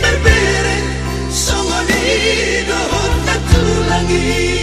berpiring Songo di dohor langi